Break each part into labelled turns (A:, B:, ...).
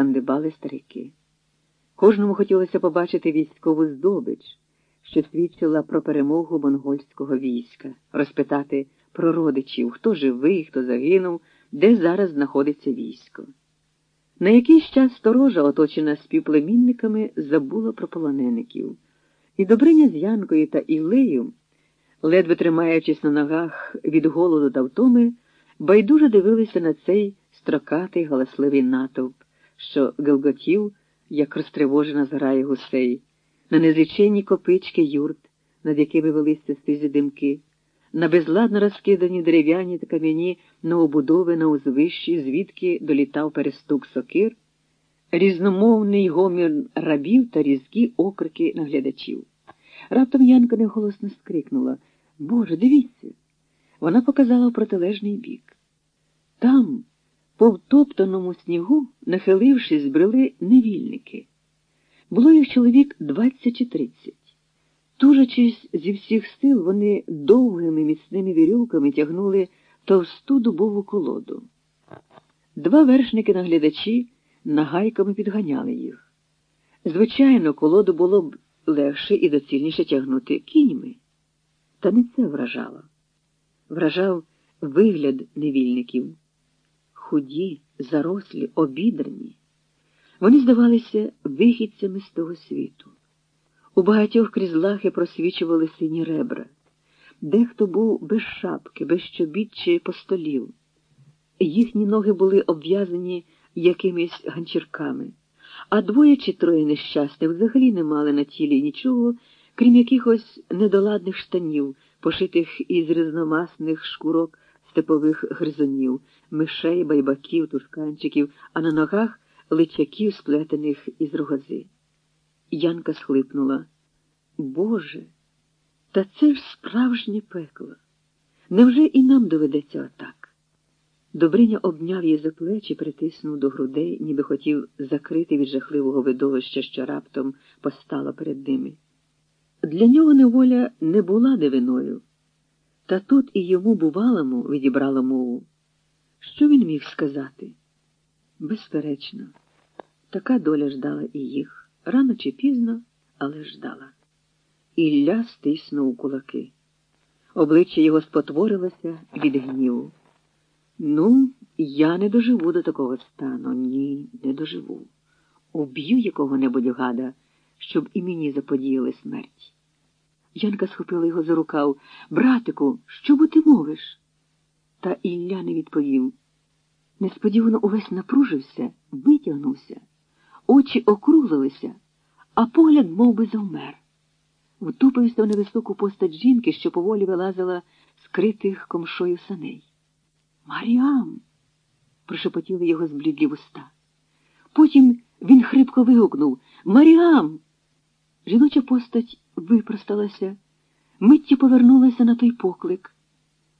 A: шкандибали старики. Кожному хотілося побачити військову здобич, що свідчила про перемогу монгольського війська, розпитати про родичів, хто живий, хто загинув, де зараз знаходиться військо. На якийсь час сторожа, оточена співплемінниками, забула про полонеників, і Добриня з Янкою та Ілею, ледве тримаючись на ногах від голоду та втоми, байдуже дивилися на цей строкатий галасливий натовп, що гелготів, як розтривожена зграє гусей, на незліченні копички юрт, над якими велися стизі димки, на безладно розкидані дерев'яні та кам'яні новобудови на узвищі, звідки долітав перестук сокир, різномовний гомір рабів та різкі окрики наглядачів. Раптом Янка неголосно скрикнула Боже, дивіться! Вона показала в протилежний бік. Там, по втоптаному снігу, нахилившись, збрели невільники. Було їх чоловік двадцять чи тридцять. Тужачись зі всіх сил, вони довгими міцними вірюками тягнули товсту дубову колоду. Два вершники наглядачі нагайками підганяли їх. Звичайно, колоду було б легше і доцільніше тягнути кіньми. Та не це вражало. Вражав вигляд невільників. Худі, зарослі, обідрані. Вони здавалися вихідцями з того світу. У багатьох крізь лахи просвічували сині ребра. Дехто був без шапки, без чобіт чи постолів. Їхні ноги були обв'язані якимись ганчірками, а двоє чи троє нещасних взагалі не мали на тілі нічого, крім якихось недоладних штанів, пошитих із різномасних шкурок степових гризунів, мишей, байбаків, тушканчиків, а на ногах личаків, сплетених із рогози. Янка схлипнула. Боже, та це ж справжнє пекло. Невже і нам доведеться отак? Добриня обняв її за плечі, притиснув до грудей, ніби хотів закрити від жахливого видовища, що раптом постало перед ними. Для нього неволя не була дивиною, та тут і йому бувалому відібрала мову. Що він міг сказати? Безперечно, така доля ждала і їх. Рано чи пізно, але ждала. Ілля стиснув кулаки. Обличчя його спотворилося від гніву. Ну, я не доживу до такого стану. Ні, не доживу. Уб'ю якого-небудь гада, щоб і мені заподіяли смерть. Янка схопила його за рукав. Братику, що бо ти мовиш? Та Ілля не відповів. Несподівано увесь напружився, витягнувся, очі округлилися, а погляд мов би, завмер. Втупився в невисоку постать жінки, що поволі вилазила з критих комшою саней. Маріам. прошепотіли його зблідлі вуста. Потім він хрипко вигукнув Маріам. Жіноча постать випросталася, миттю повернулася на той поклик.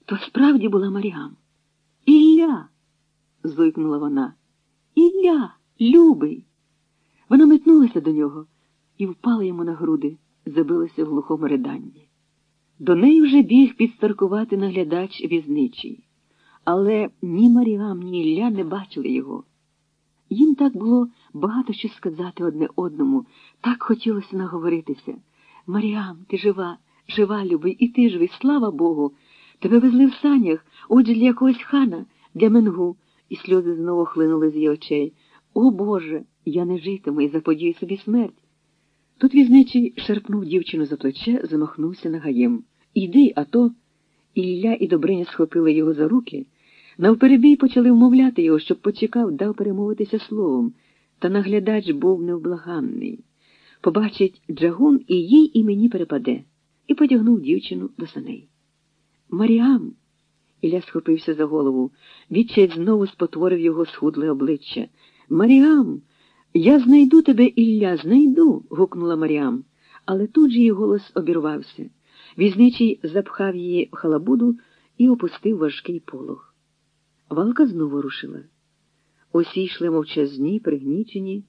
A: То справді була Маріам. Ілля. зойкнула вона. Ілля, любий. Вона метнулася до нього і впала йому на груди, забилася в глухому риданні. До неї вже біг підстаркувати наглядач візничий, але ні Маріам, ні Ілля не бачили його. Їм так було багато що сказати одне одному, так хотілося наговоритися. Маріам, ти жива, жива, любий, і ти живий, слава Богу. Тебе везли в санях, отже для якогось хана, для менгу, і сльози знову хлинули з її очей. О Боже, я не житиму і заподію собі смерть. Тут візничий шарпнув дівчину за плече, замахнувся нагаєм. Іди, а то. Ілля і Добриня схопили його за руки. Навперебій почали вмовляти його, щоб почекав, дав перемовитися словом, та наглядач був невблаганний. Побачить джагун і їй і мені перепаде, і потягнув дівчину до саней. Маріам. Ілля схопився за голову. Відчай знову спотворив його схудле обличчя. Маріам, я знайду тебе, Ілля, знайду. гукнула Маріам, але тут же її голос обірвався. Візничий запхав її в халабуду і опустив важкий полог. Валка знову рушила. Усі йшли мовчазні, пригнічені.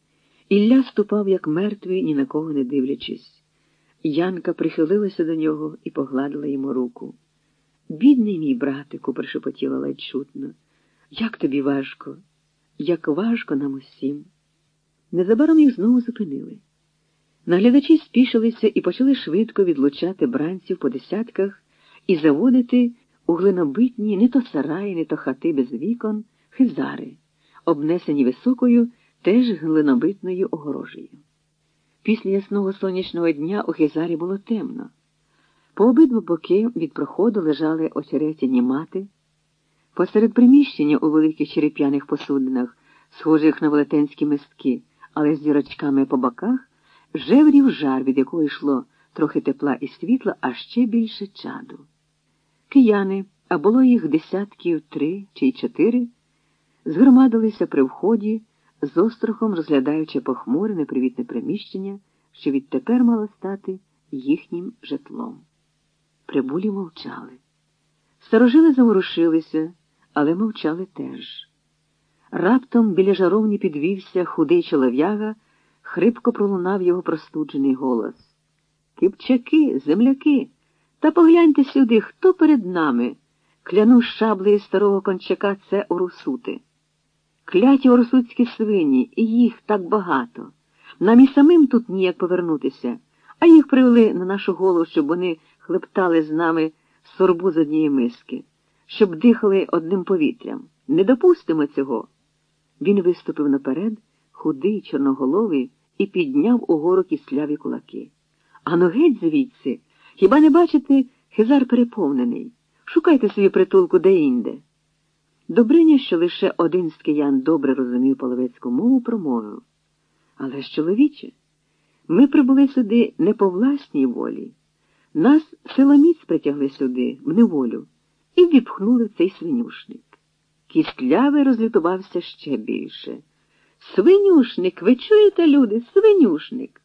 A: Ілля ступав, як мертвий, ні на кого не дивлячись. Янка прихилилася до нього і погладила йому руку. Бідний мій братику, прошепотіла ледь чутно. Як тобі важко, як важко нам усім. Незабаром їх знову зупинили. Наглядачі спішилися і почали швидко відлучати бранців по десятках і заводити у глинобитні не то сараї, не то хати без вікон, хизари, обнесені високою, теж глинобитною огорожею. Після ясного сонячного дня у хизарі було темно. По обидва боки від проходу лежали очеретяні мати. Посеред приміщення у великих череп'яних посудинах, схожих на велетенські мистки, але з дірочками по боках, жеврів жар, від якого йшло трохи тепла і світла, а ще більше чаду. Кияни, а було їх десятків три чи чотири, згромадилися при вході, з острахом розглядаючи похмуре непривітне приміщення, що відтепер мало стати їхнім житлом. Прибулі мовчали. Старожили заворушилися, але мовчали теж. Раптом біля жаровні підвівся худий чолов'яга, хрипко пролунав його простуджений голос. Кипчаки, земляки, та погляньте сюди, хто перед нами. Кляну шаблею старого кончака це орусути. Кляті орусуцькі свині, і їх так багато. Нам і самим тут ніяк повернутися, а їх привели на нашу голову, щоб вони хлептали з нами сорбу з однієї миски, щоб дихали одним повітрям. Не допустимо цього. Він виступив наперед, худий, чорноголовий, і підняв угору кисляві кулаки. Ану геть звідси, хіба не бачите, хизар переповнений. Шукайте собі притулку де-інде. Добриня, що лише один з киян добре розумів половецьку мову, промовив. Але ж, чоловіче, ми прибули сюди не по власній волі. Нас силоміць притягли сюди, в неволю, і віпхнули в цей свинюшник. Кістлявий розлютувався ще більше. Свинюшник, ви чуєте, люди, свинюшник.